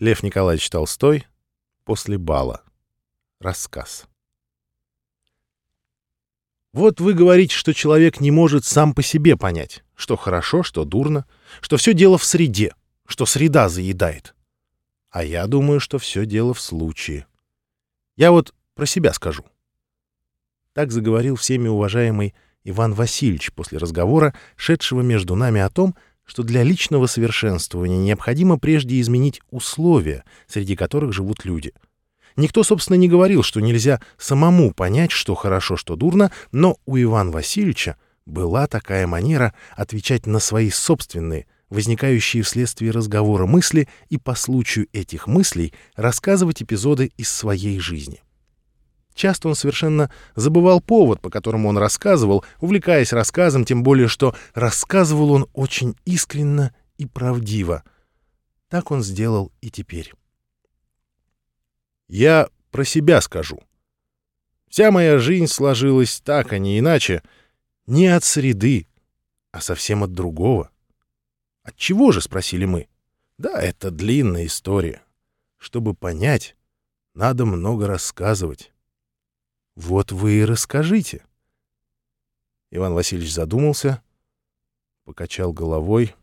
Лев Николаевич Толстой. После бала. Рассказ. Вот вы говорите, что человек не может сам по себе понять, что хорошо, что дурно, что все дело в среде, что среда заедает. А я думаю, что все дело в случае. Я вот про себя скажу. Так заговорил всеми уважаемый Иван Васильевич после разговора, шедшего между нами о том, что для личного совершенствования необходимо прежде изменить условия, среди которых живут люди. Никто, собственно, не говорил, что нельзя самому понять, что хорошо, что дурно, но у Ивана Васильевича была такая манера отвечать на свои собственные, возникающие вследствие разговора мысли и по случаю этих мыслей рассказывать эпизоды из своей жизни. Часто он совершенно забывал повод, по которому он рассказывал, увлекаясь рассказом, тем более что рассказывал он очень искренно и правдиво. Так он сделал и теперь. Я про себя скажу. Вся моя жизнь сложилась так, а не иначе, не от среды, а совсем от другого. От чего же, спросили мы? Да, это длинная история. Чтобы понять, надо много рассказывать. Вот вы и расскажите. Иван Васильевич задумался, покачал головой.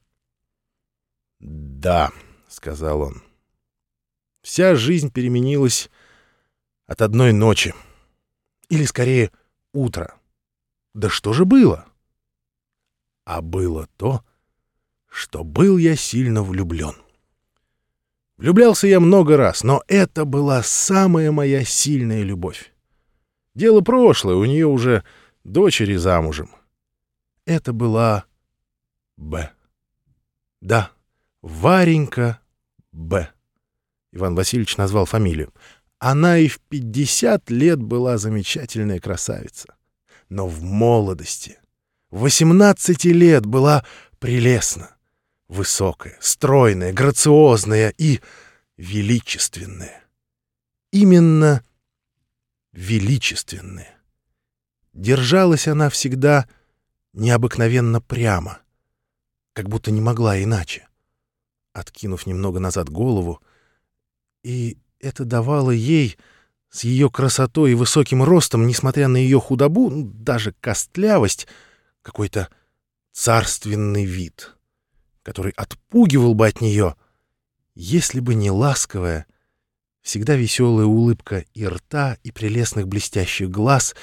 «Да», — сказал он, — «вся жизнь переменилась от одной ночи. Или, скорее, утра. Да что же было?» А было то, что был я сильно влюблен. Влюблялся я много раз, но это была самая моя сильная любовь. Дело прошлое, у нее уже дочери замужем. Это была Б. Да, Варенька Б. Иван Васильевич назвал фамилию. Она и в 50 лет была замечательная красавица. Но в молодости, в 18 лет была прелестна, высокая, стройная, грациозная и величественная. Именно величественная. Держалась она всегда необыкновенно прямо, как будто не могла иначе. Откинув немного назад голову, и это давало ей с ее красотой и высоким ростом, несмотря на ее худобу, ну, даже костлявость, какой-то царственный вид, который отпугивал бы от нее, если бы не ласковая, всегда веселая улыбка и рта, и прелестных блестящих глаз,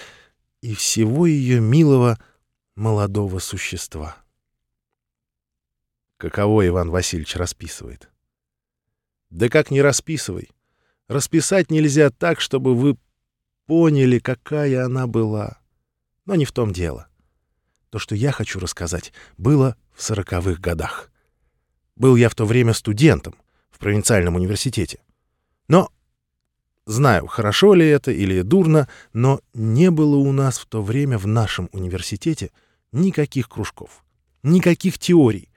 и всего ее милого молодого существа. Каково Иван Васильевич расписывает? Да как не расписывай. Расписать нельзя так, чтобы вы поняли, какая она была. Но не в том дело. То, что я хочу рассказать, было в сороковых годах. Был я в то время студентом в провинциальном университете. Но Знаю, хорошо ли это или дурно, но не было у нас в то время в нашем университете никаких кружков, никаких теорий,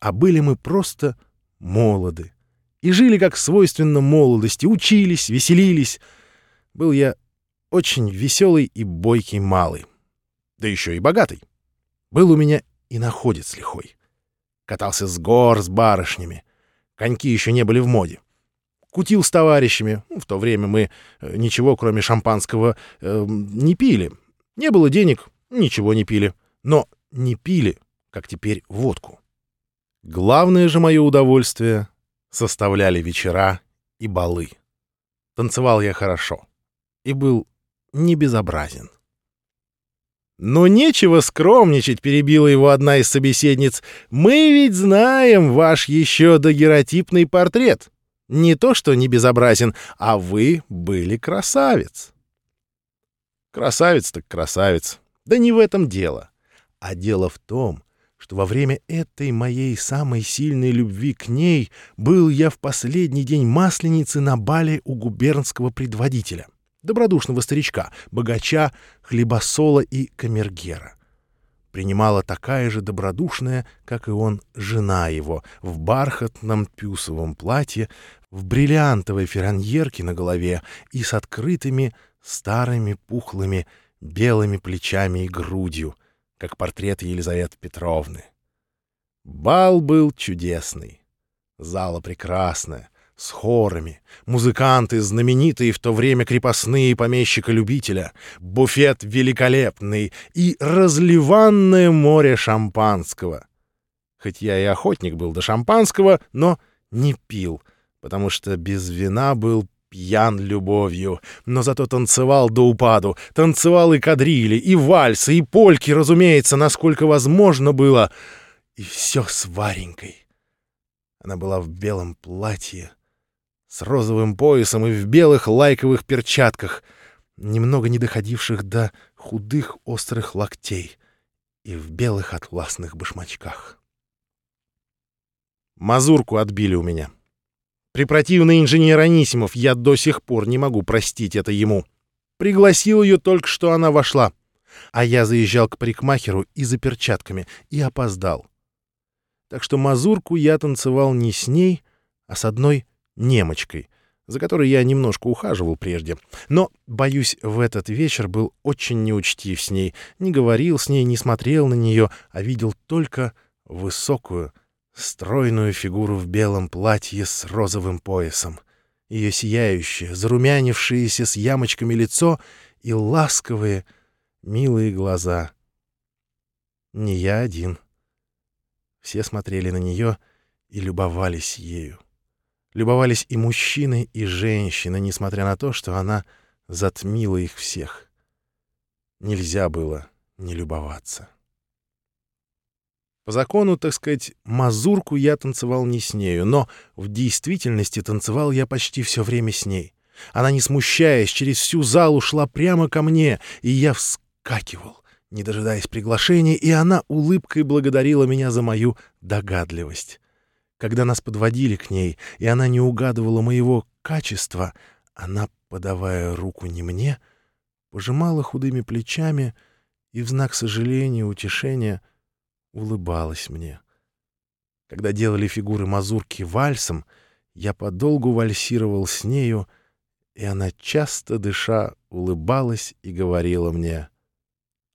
а были мы просто молоды. И жили как свойственно молодости, учились, веселились. Был я очень веселый и бойкий малый, да еще и богатый. Был у меня и находец лихой. Катался с гор с барышнями. Коньки еще не были в моде кутил с товарищами. В то время мы э, ничего, кроме шампанского, э, не пили. Не было денег, ничего не пили. Но не пили, как теперь, водку. Главное же мое удовольствие составляли вечера и балы. Танцевал я хорошо и был не безобразен. «Но нечего скромничать», — перебила его одна из собеседниц. «Мы ведь знаем ваш еще дагеротипный портрет. Не то, что не безобразен, а вы были красавец. Красавец так красавец. Да не в этом дело. А дело в том, что во время этой моей самой сильной любви к ней был я в последний день Масленицы на бале у губернского предводителя, добродушного старичка, богача, хлебосола и камергера принимала такая же добродушная, как и он, жена его, в бархатном пюсовом платье, в бриллиантовой фераньерке на голове и с открытыми старыми пухлыми белыми плечами и грудью, как портрет Елизаветы Петровны. Бал был чудесный, зала прекрасная, с хорами, музыканты, знаменитые в то время крепостные помещика-любителя, буфет великолепный и разливанное море шампанского. Хоть я и охотник был до шампанского, но не пил, потому что без вина был пьян любовью, но зато танцевал до упаду, танцевал и кадрили, и вальсы, и польки, разумеется, насколько возможно было, и все с Варенькой. Она была в белом платье, с розовым поясом и в белых лайковых перчатках, немного не доходивших до худых острых локтей, и в белых атласных башмачках. Мазурку отбили у меня. Препротивный инженер Анисимов, я до сих пор не могу простить это ему. Пригласил ее только что она вошла, а я заезжал к парикмахеру и за перчатками, и опоздал. Так что мазурку я танцевал не с ней, а с одной немочкой, за которой я немножко ухаживал прежде. Но, боюсь, в этот вечер был очень неучтив с ней, не говорил с ней, не смотрел на нее, а видел только высокую, стройную фигуру в белом платье с розовым поясом, ее сияющее, зарумянившееся с ямочками лицо и ласковые, милые глаза. Не я один. Все смотрели на нее и любовались ею. Любовались и мужчины, и женщины, несмотря на то, что она затмила их всех. Нельзя было не любоваться. По закону, так сказать, мазурку я танцевал не с нею, но в действительности танцевал я почти все время с ней. Она, не смущаясь, через всю залу шла прямо ко мне, и я вскакивал, не дожидаясь приглашения, и она улыбкой благодарила меня за мою догадливость. Когда нас подводили к ней, и она не угадывала моего качества, она, подавая руку не мне, пожимала худыми плечами и в знак сожаления, утешения улыбалась мне. Когда делали фигуры мазурки вальсом, я подолгу вальсировал с нею, и она, часто дыша, улыбалась и говорила мне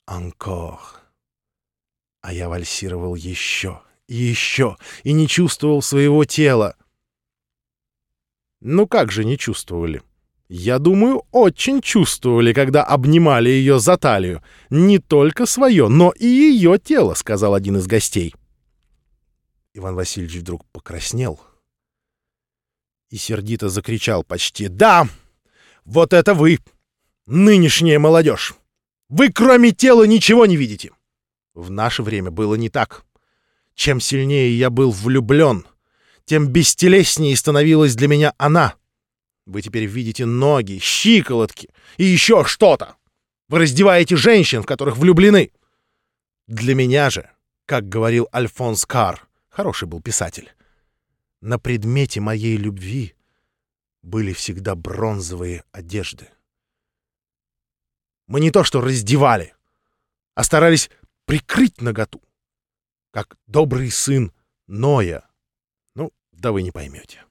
«Анкор». А я вальсировал еще и еще, и не чувствовал своего тела. Ну как же не чувствовали? Я думаю, очень чувствовали, когда обнимали ее за талию. Не только свое, но и ее тело, сказал один из гостей. Иван Васильевич вдруг покраснел и сердито закричал почти «Да! Вот это вы! Нынешняя молодежь! Вы кроме тела ничего не видите!» В наше время было не так. Чем сильнее я был влюблен, тем бестелеснее становилась для меня она. Вы теперь видите ноги, щиколотки и еще что-то. Вы раздеваете женщин, в которых влюблены. Для меня же, как говорил Альфонс Кар, хороший был писатель, на предмете моей любви были всегда бронзовые одежды. Мы не то что раздевали, а старались прикрыть наготу как добрый сын Ноя. Ну, да вы не поймете.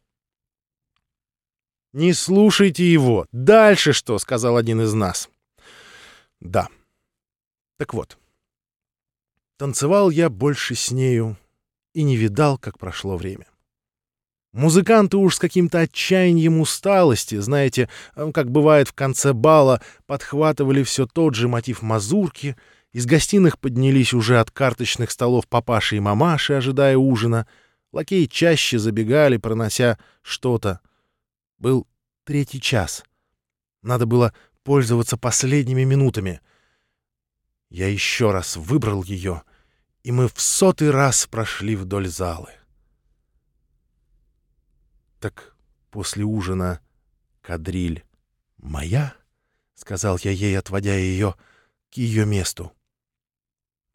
«Не слушайте его. Дальше что?» — сказал один из нас. «Да. Так вот. Танцевал я больше с нею и не видал, как прошло время. Музыканты уж с каким-то отчаянием усталости, знаете, как бывает в конце бала, подхватывали все тот же мотив мазурки — из гостиных поднялись уже от карточных столов папаши и мамаши, ожидая ужина. Лакеи чаще забегали, пронося что-то. Был третий час. Надо было пользоваться последними минутами. Я еще раз выбрал ее, и мы в сотый раз прошли вдоль залы. Так после ужина кадриль моя, — сказал я ей, отводя ее к ее месту.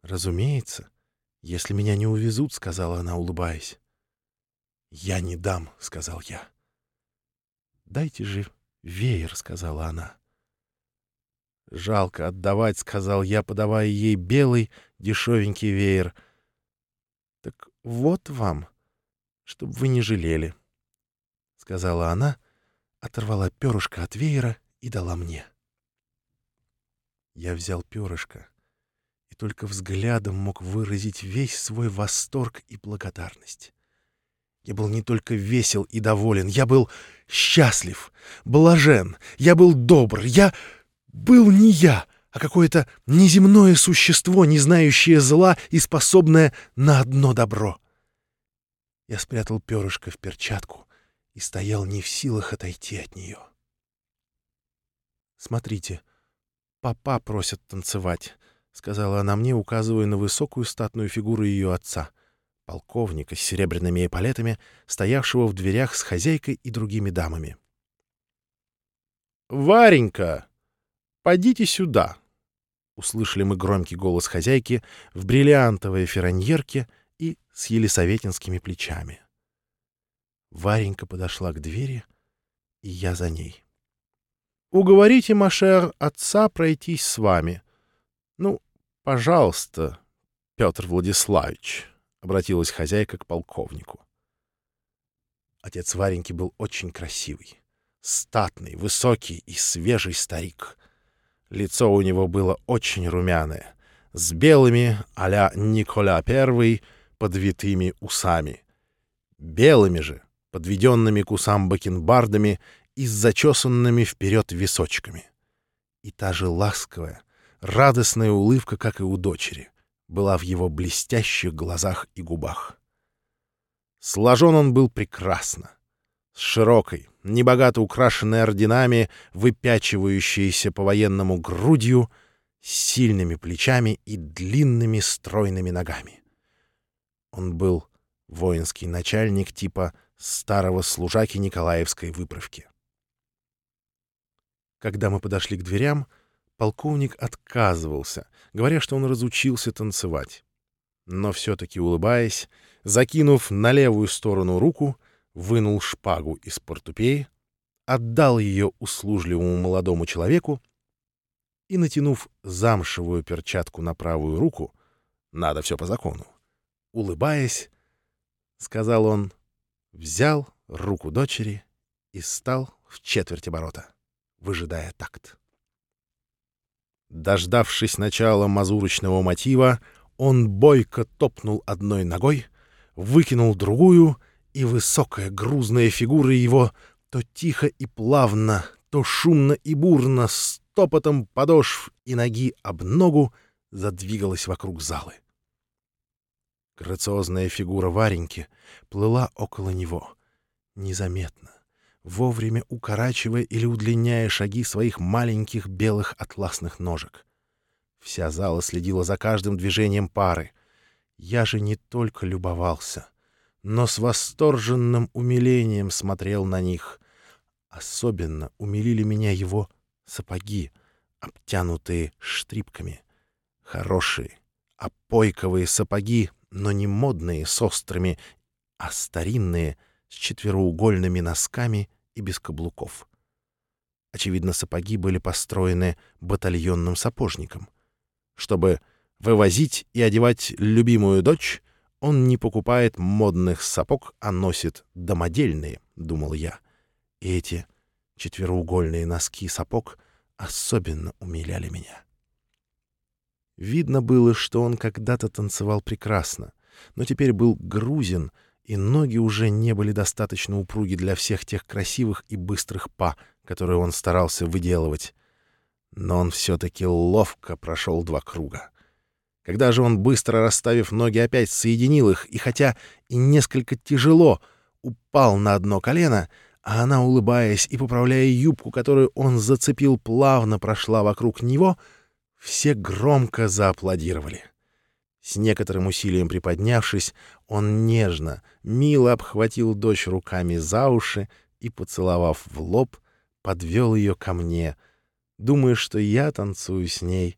«Разумеется, если меня не увезут», — сказала она, улыбаясь. «Я не дам», — сказал я. «Дайте же веер», — сказала она. «Жалко отдавать», — сказал я, подавая ей белый дешевенький веер. «Так вот вам, чтобы вы не жалели», — сказала она, оторвала перышко от веера и дала мне. Я взял перышко только взглядом мог выразить весь свой восторг и благодарность. Я был не только весел и доволен, я был счастлив, блажен, я был добр, я был не я, а какое-то неземное существо, не знающее зла и способное на одно добро. Я спрятал перышко в перчатку и стоял не в силах отойти от нее. «Смотрите, папа просит танцевать», — сказала она мне, указывая на высокую статную фигуру ее отца — полковника с серебряными эполетами, стоявшего в дверях с хозяйкой и другими дамами. «Варенька, подите сюда!» Услышали мы громкий голос хозяйки в бриллиантовой фераньерке и с елисаветинскими плечами. Варенька подошла к двери, и я за ней. «Уговорите, Машер, отца пройтись с вами. Ну, пожалуйста, Петр Владиславович». — обратилась хозяйка к полковнику. Отец Вареньки был очень красивый, статный, высокий и свежий старик. Лицо у него было очень румяное, с белыми а-ля Николя I подвитыми усами. Белыми же, подведенными к усам бакенбардами и с зачесанными вперед височками. И та же ласковая, радостная улыбка, как и у дочери была в его блестящих глазах и губах. Сложен он был прекрасно, с широкой, небогато украшенной орденами, выпячивающейся по-военному грудью, с сильными плечами и длинными стройными ногами. Он был воинский начальник типа старого служаки Николаевской выправки. Когда мы подошли к дверям, полковник отказывался, говоря, что он разучился танцевать. Но все-таки улыбаясь, закинув на левую сторону руку, вынул шпагу из портупеи, отдал ее услужливому молодому человеку и, натянув замшевую перчатку на правую руку, надо все по закону, улыбаясь, сказал он, взял руку дочери и стал в четверть оборота, выжидая такт. Дождавшись начала мазурочного мотива, он бойко топнул одной ногой, выкинул другую, и высокая грузная фигура его то тихо и плавно, то шумно и бурно, с топотом подошв и ноги об ногу задвигалась вокруг залы. Грациозная фигура Вареньки плыла около него, незаметно, вовремя укорачивая или удлиняя шаги своих маленьких белых атласных ножек. Вся зала следила за каждым движением пары. Я же не только любовался, но с восторженным умилением смотрел на них. Особенно умилили меня его сапоги, обтянутые штрипками. Хорошие, опойковые сапоги, но не модные с острыми, а старинные — с четвероугольными носками и без каблуков. Очевидно, сапоги были построены батальонным сапожником. Чтобы вывозить и одевать любимую дочь, он не покупает модных сапог, а носит домодельные, — думал я. И эти четвероугольные носки сапог особенно умиляли меня. Видно было, что он когда-то танцевал прекрасно, но теперь был грузин — и ноги уже не были достаточно упруги для всех тех красивых и быстрых па, которые он старался выделывать. Но он все-таки ловко прошел два круга. Когда же он, быстро расставив ноги, опять соединил их, и хотя и несколько тяжело, упал на одно колено, а она, улыбаясь и поправляя юбку, которую он зацепил, плавно прошла вокруг него, все громко зааплодировали. С некоторым усилием приподнявшись, он нежно, мило обхватил дочь руками за уши и, поцеловав в лоб, подвел ее ко мне, думая, что я танцую с ней.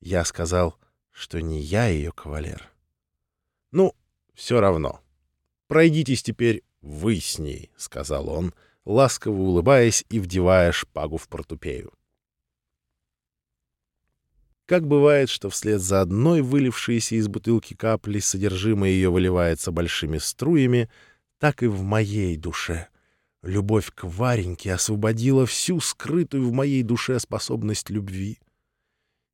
Я сказал, что не я ее кавалер. «Ну, все равно. Пройдитесь теперь вы с ней», — сказал он, ласково улыбаясь и вдевая шпагу в портупею. Как бывает, что вслед за одной вылившейся из бутылки капли содержимое ее выливается большими струями, так и в моей душе. Любовь к Вареньке освободила всю скрытую в моей душе способность любви.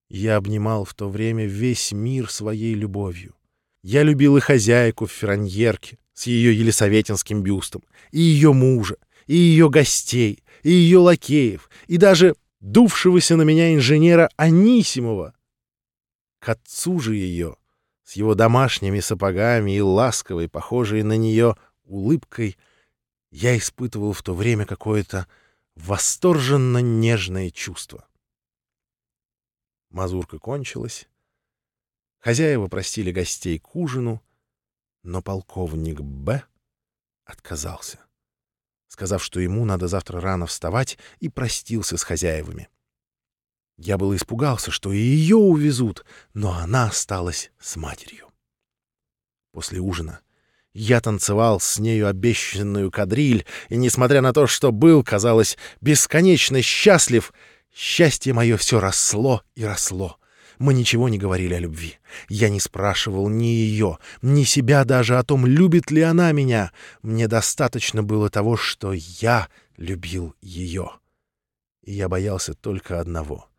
Я обнимал в то время весь мир своей любовью. Я любил и хозяйку в Ферраньерке, с ее елисаветинским бюстом, и ее мужа, и ее гостей, и ее лакеев, и даже дувшегося на меня инженера Анисимова. К отцу же ее, с его домашними сапогами и ласковой, похожей на нее улыбкой, я испытывал в то время какое-то восторженно нежное чувство. Мазурка кончилась. Хозяева простили гостей к ужину, но полковник Б. отказался, сказав, что ему надо завтра рано вставать, и простился с хозяевами. Я было испугался, что и ее увезут, но она осталась с матерью. После ужина я танцевал с нею обещанную кадриль, и, несмотря на то, что был, казалось, бесконечно счастлив, счастье мое все росло и росло. Мы ничего не говорили о любви. Я не спрашивал ни ее, ни себя даже о том, любит ли она меня. Мне достаточно было того, что я любил ее. И я боялся только одного —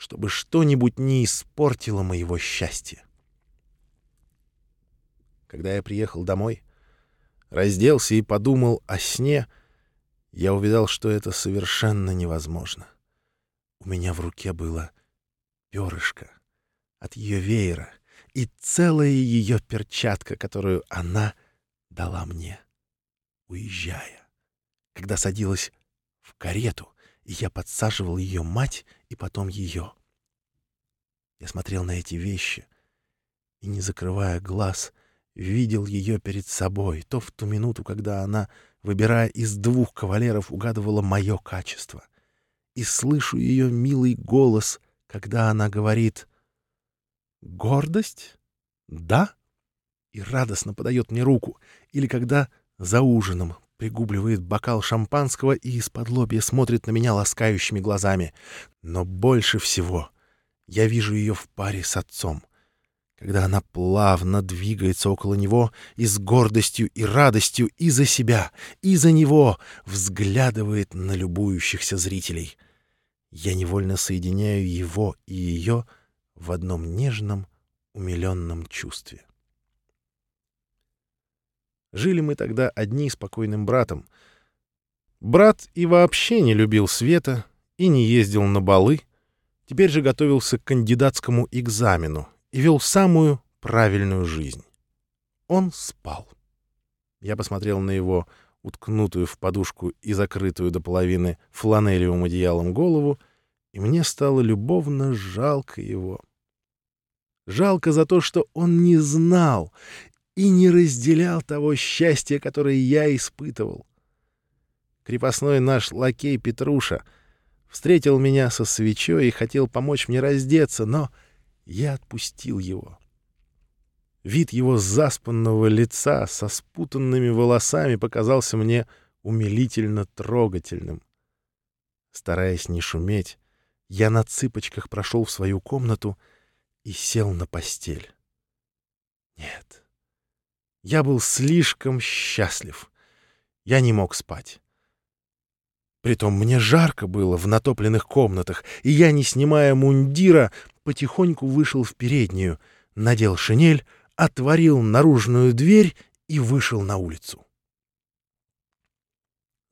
чтобы что-нибудь не испортило моего счастья. Когда я приехал домой, разделся и подумал о сне, я увидал, что это совершенно невозможно. У меня в руке было перышко от ее веера и целая ее перчатка, которую она дала мне, уезжая, когда садилась в карету, и я подсаживал ее мать и потом ее. Я смотрел на эти вещи и, не закрывая глаз, видел ее перед собой, то в ту минуту, когда она, выбирая из двух кавалеров, угадывала мое качество. И слышу ее милый голос, когда она говорит «Гордость? Да?» и радостно подает мне руку, или когда за ужином пригубливает бокал шампанского и из-под лобья смотрит на меня ласкающими глазами. Но больше всего я вижу ее в паре с отцом когда она плавно двигается около него и с гордостью и радостью и за себя, и за него взглядывает на любующихся зрителей. Я невольно соединяю его и ее в одном нежном, умиленном чувстве. Жили мы тогда одни с покойным братом. Брат и вообще не любил света и не ездил на балы, теперь же готовился к кандидатскому экзамену и вел самую правильную жизнь. Он спал. Я посмотрел на его уткнутую в подушку и закрытую до половины фланелевым одеялом голову, и мне стало любовно жалко его. Жалко за то, что он не знал и не разделял того счастья, которое я испытывал. Крепостной наш лакей Петруша встретил меня со свечой и хотел помочь мне раздеться, но я отпустил его. Вид его заспанного лица со спутанными волосами показался мне умилительно трогательным. Стараясь не шуметь, я на цыпочках прошел в свою комнату и сел на постель. Нет, я был слишком счастлив. Я не мог спать. Притом мне жарко было в натопленных комнатах, и я, не снимая мундира, потихоньку вышел в переднюю, надел шинель, отворил наружную дверь и вышел на улицу.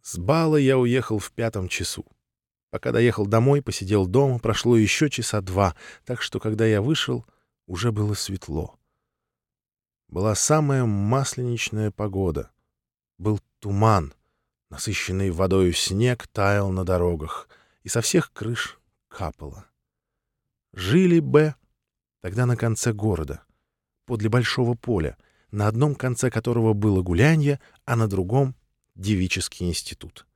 С бала я уехал в пятом часу. Пока доехал домой, посидел дома, прошло еще часа два, так что, когда я вышел, уже было светло. Была самая масленичная погода. Был туман, насыщенный водою снег таял на дорогах, и со всех крыш капало. Жили Б. тогда на конце города, подле большого поля, на одном конце которого было гулянье, а на другом — девический институт.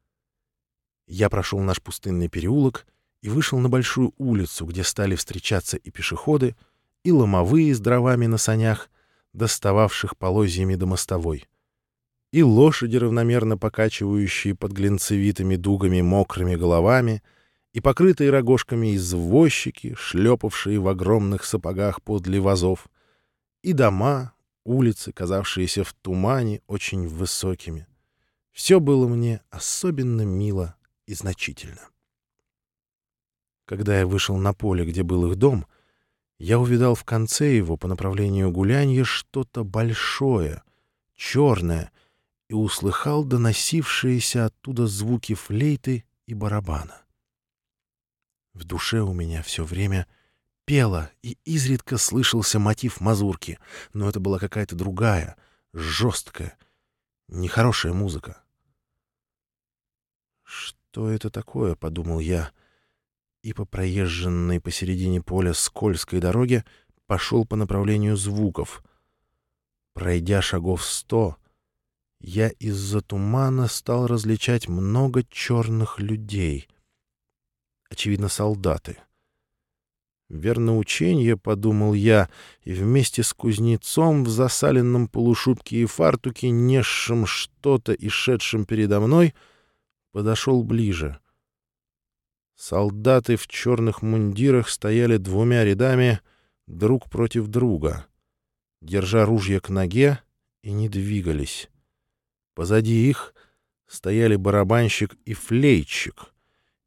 Я прошел наш пустынный переулок и вышел на большую улицу, где стали встречаться и пешеходы, и ломовые с дровами на санях, достававших полозьями до мостовой, и лошади, равномерно покачивающие под глинцевитыми дугами мокрыми головами — и покрытые рогожками извозчики, шлепавшие в огромных сапогах подле вазов, и дома, улицы, казавшиеся в тумане очень высокими. Все было мне особенно мило и значительно. Когда я вышел на поле, где был их дом, я увидал в конце его по направлению гулянья что-то большое, черное, и услыхал доносившиеся оттуда звуки флейты и барабана. В душе у меня все время пело, и изредка слышался мотив мазурки, но это была какая-то другая, жесткая, нехорошая музыка. «Что это такое?» — подумал я, и по проезженной посередине поля скользкой дороге пошел по направлению звуков. Пройдя шагов сто, я из-за тумана стал различать много черных людей. Очевидно, солдаты. Верно учение, — подумал я, и вместе с кузнецом в засаленном полушубке и фартуке, несшим что-то и шедшим передо мной, подошел ближе. Солдаты в черных мундирах стояли двумя рядами друг против друга, держа ружья к ноге, и не двигались. Позади их стояли барабанщик и флейтчик,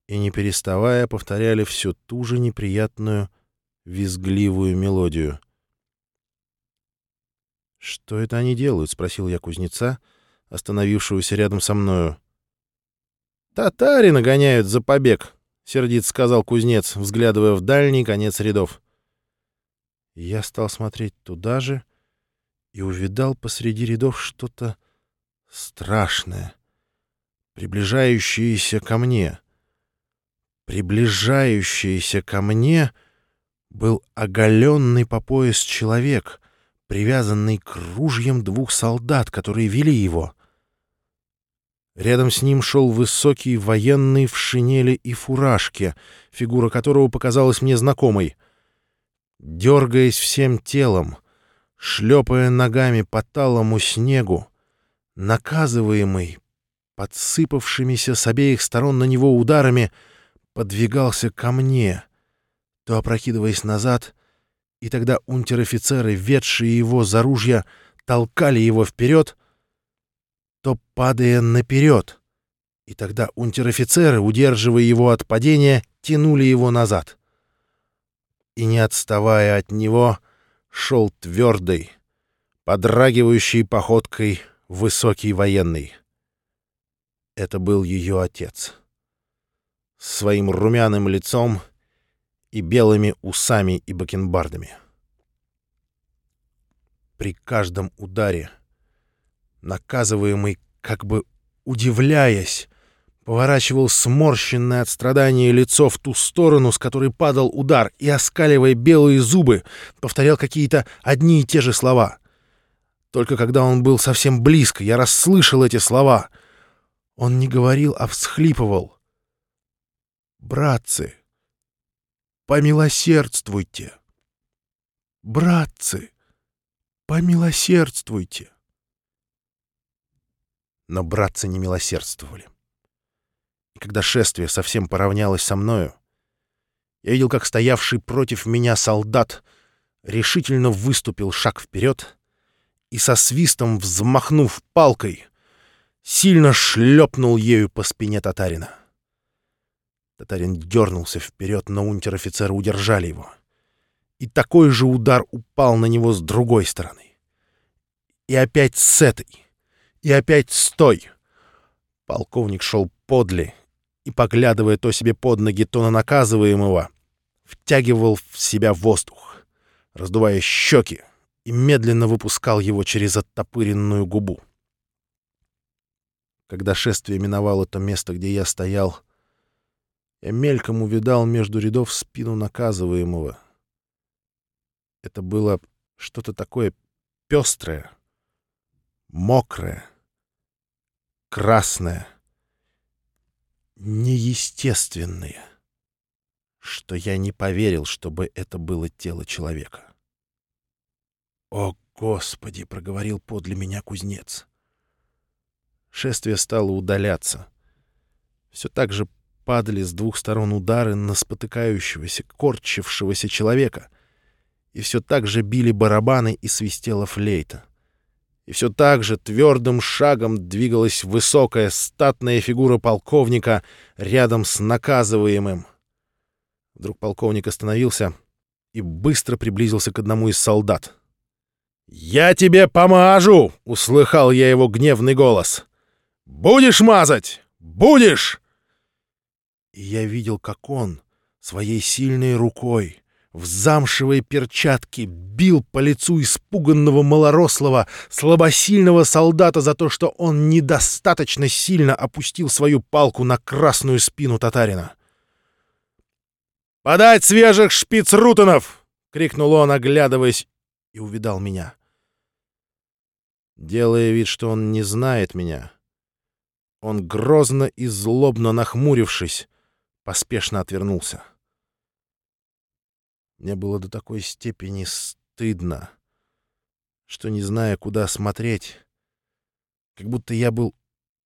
и, не переставая, повторяли всю ту же неприятную, визгливую мелодию. «Что это они делают?» — спросил я кузнеца, остановившегося рядом со мною. «Татари нагоняют за побег», — сердит сказал кузнец, взглядывая в дальний конец рядов. Я стал смотреть туда же и увидал посреди рядов что-то страшное, приближающееся ко мне. Приближающееся ко мне был оголенный по пояс человек, привязанный к ружьям двух солдат, которые вели его. Рядом с ним шел высокий военный в шинели и фуражке, фигура которого показалась мне знакомой. Дергаясь всем телом, шлепая ногами по талому снегу, наказываемый, подсыпавшимися с обеих сторон на него ударами, подвигался ко мне, то опрокидываясь назад, и тогда унтер-офицеры, ведшие его за ружья, толкали его вперед, то падая наперед, и тогда унтер-офицеры, удерживая его от падения, тянули его назад. И не отставая от него, шел твердой, подрагивающей походкой высокий военный. Это был ее отец. С своим румяным лицом и белыми усами и бакенбардами. При каждом ударе, наказываемый, как бы удивляясь, поворачивал сморщенное от страдания лицо в ту сторону, с которой падал удар, и, оскаливая белые зубы, повторял какие-то одни и те же слова — только когда он был совсем близко, я расслышал эти слова. Он не говорил, а всхлипывал. «Братцы, помилосердствуйте! Братцы, помилосердствуйте!» Но братцы не милосердствовали. И когда шествие совсем поравнялось со мною, я видел, как стоявший против меня солдат решительно выступил шаг вперед и со свистом взмахнув палкой, сильно шлепнул ею по спине татарина. Татарин дернулся вперед, но унтер-офицеры удержали его. И такой же удар упал на него с другой стороны. И опять с этой. И опять с той. Полковник шел подле и, поглядывая то себе под ноги, то на наказываемого, втягивал в себя воздух, раздувая щеки, и медленно выпускал его через оттопыренную губу. Когда шествие миновало то место, где я стоял, я мельком увидал между рядов спину наказываемого. Это было что-то такое пестрое, мокрое, красное, неестественное, что я не поверил, чтобы это было тело человека. «О, Господи!» — проговорил подле меня кузнец. Шествие стало удаляться. Все так же падали с двух сторон удары на спотыкающегося, корчившегося человека. И все так же били барабаны и свистела флейта. И все так же твердым шагом двигалась высокая статная фигура полковника рядом с наказываемым. Вдруг полковник остановился и быстро приблизился к одному из солдат — «Я тебе помажу!» — услыхал я его гневный голос. «Будешь мазать? Будешь!» И я видел, как он своей сильной рукой в замшевые перчатки бил по лицу испуганного малорослого, слабосильного солдата за то, что он недостаточно сильно опустил свою палку на красную спину татарина. «Подать свежих шпицрутенов!» — крикнул он, оглядываясь, и увидал меня. Делая вид, что он не знает меня, он, грозно и злобно нахмурившись, поспешно отвернулся. Мне было до такой степени стыдно, что, не зная, куда смотреть, как будто я был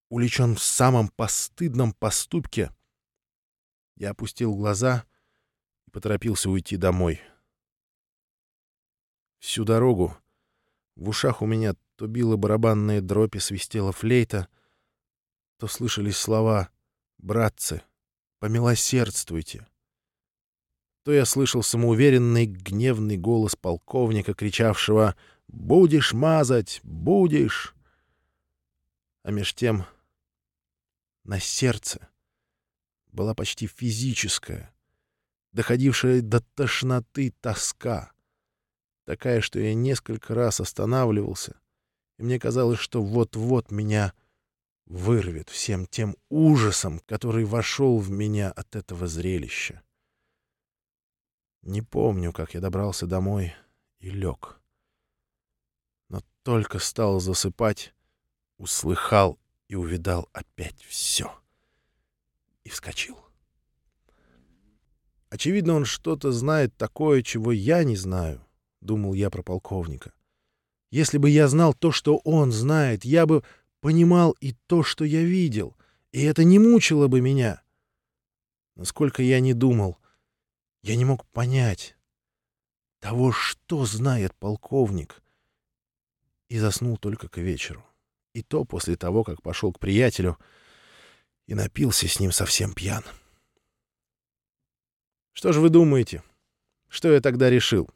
уличен в самом постыдном поступке, я опустил глаза и поторопился уйти домой. Всю дорогу в ушах у меня то била барабанная дробь и свистела флейта, то слышались слова «Братцы, помилосердствуйте». То я слышал самоуверенный гневный голос полковника, кричавшего «Будешь мазать! Будешь!» А меж тем на сердце была почти физическая, доходившая до тошноты тоска, такая, что я несколько раз останавливался, и мне казалось, что вот-вот меня вырвет всем тем ужасом, который вошел в меня от этого зрелища. Не помню, как я добрался домой и лег. Но только стал засыпать, услыхал и увидал опять все. И вскочил. Очевидно, он что-то знает такое, чего я не знаю, — думал я про полковника. Если бы я знал то, что он знает, я бы понимал и то, что я видел, и это не мучило бы меня. Насколько я не думал, я не мог понять того, что знает полковник, и заснул только к вечеру. И то после того, как пошел к приятелю и напился с ним совсем пьян. Что же вы думаете? Что я тогда решил?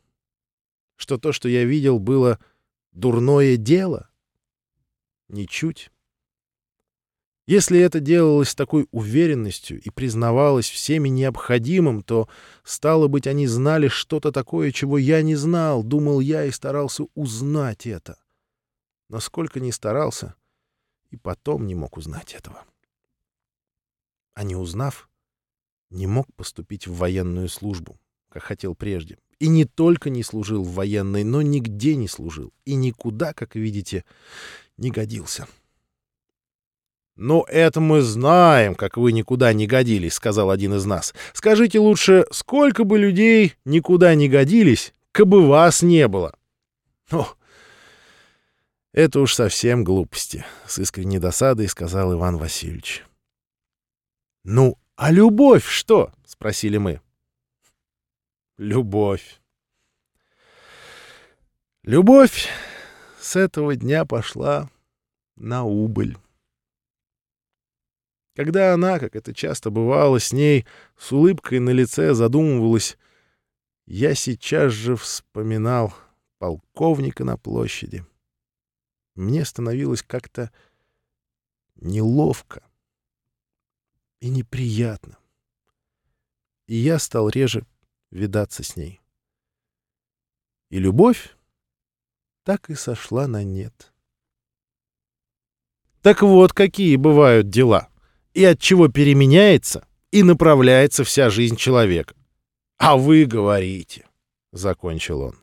Что то, что я видел, было дурное дело? Ничуть. Если это делалось с такой уверенностью и признавалось всеми необходимым, то, стало быть, они знали что-то такое, чего я не знал, думал я и старался узнать это. Но сколько ни старался, и потом не мог узнать этого. А не узнав, не мог поступить в военную службу, как хотел прежде. И не только не служил в военной, но нигде не служил. И никуда, как видите, не годился. «Ну, это мы знаем, как вы никуда не годились», — сказал один из нас. «Скажите лучше, сколько бы людей никуда не годились, кабы вас не было?» «Ну, это уж совсем глупости», — с искренней досадой сказал Иван Васильевич. «Ну, а любовь что?» — спросили мы. «Любовь». Любовь с этого дня пошла на убыль. Когда она, как это часто бывало с ней, с улыбкой на лице задумывалась, я сейчас же вспоминал полковника на площади. Мне становилось как-то неловко и неприятно. И я стал реже видаться с ней. И любовь так и сошла на нет. Так вот, какие бывают дела и от чего переменяется и направляется вся жизнь человека. А вы говорите, — закончил он.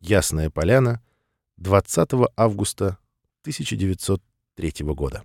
Ясная поляна, 20 августа 1903 года.